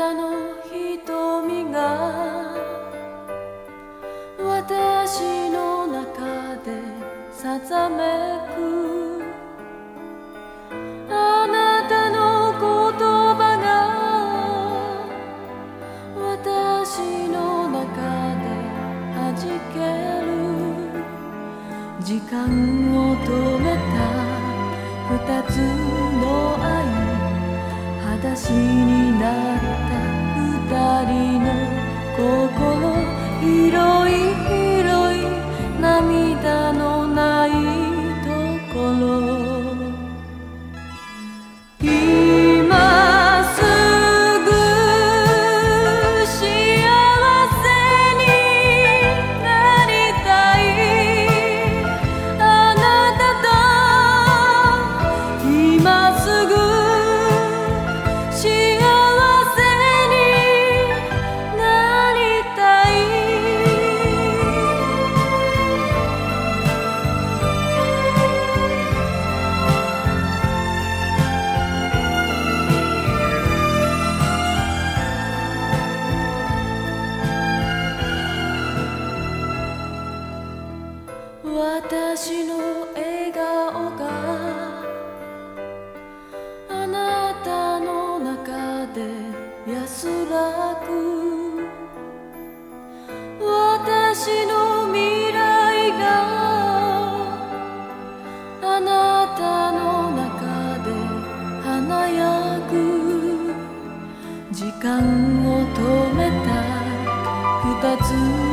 たの瞳が私の中でさざめく。あなたの言葉が私の中で弾ける。時間を止めた二つの愛。私になった二人の心。広い広い涙のないところ。私の笑顔があなたの中で安らく私の未来があなたの中で華やぐ。時間を止めた二つ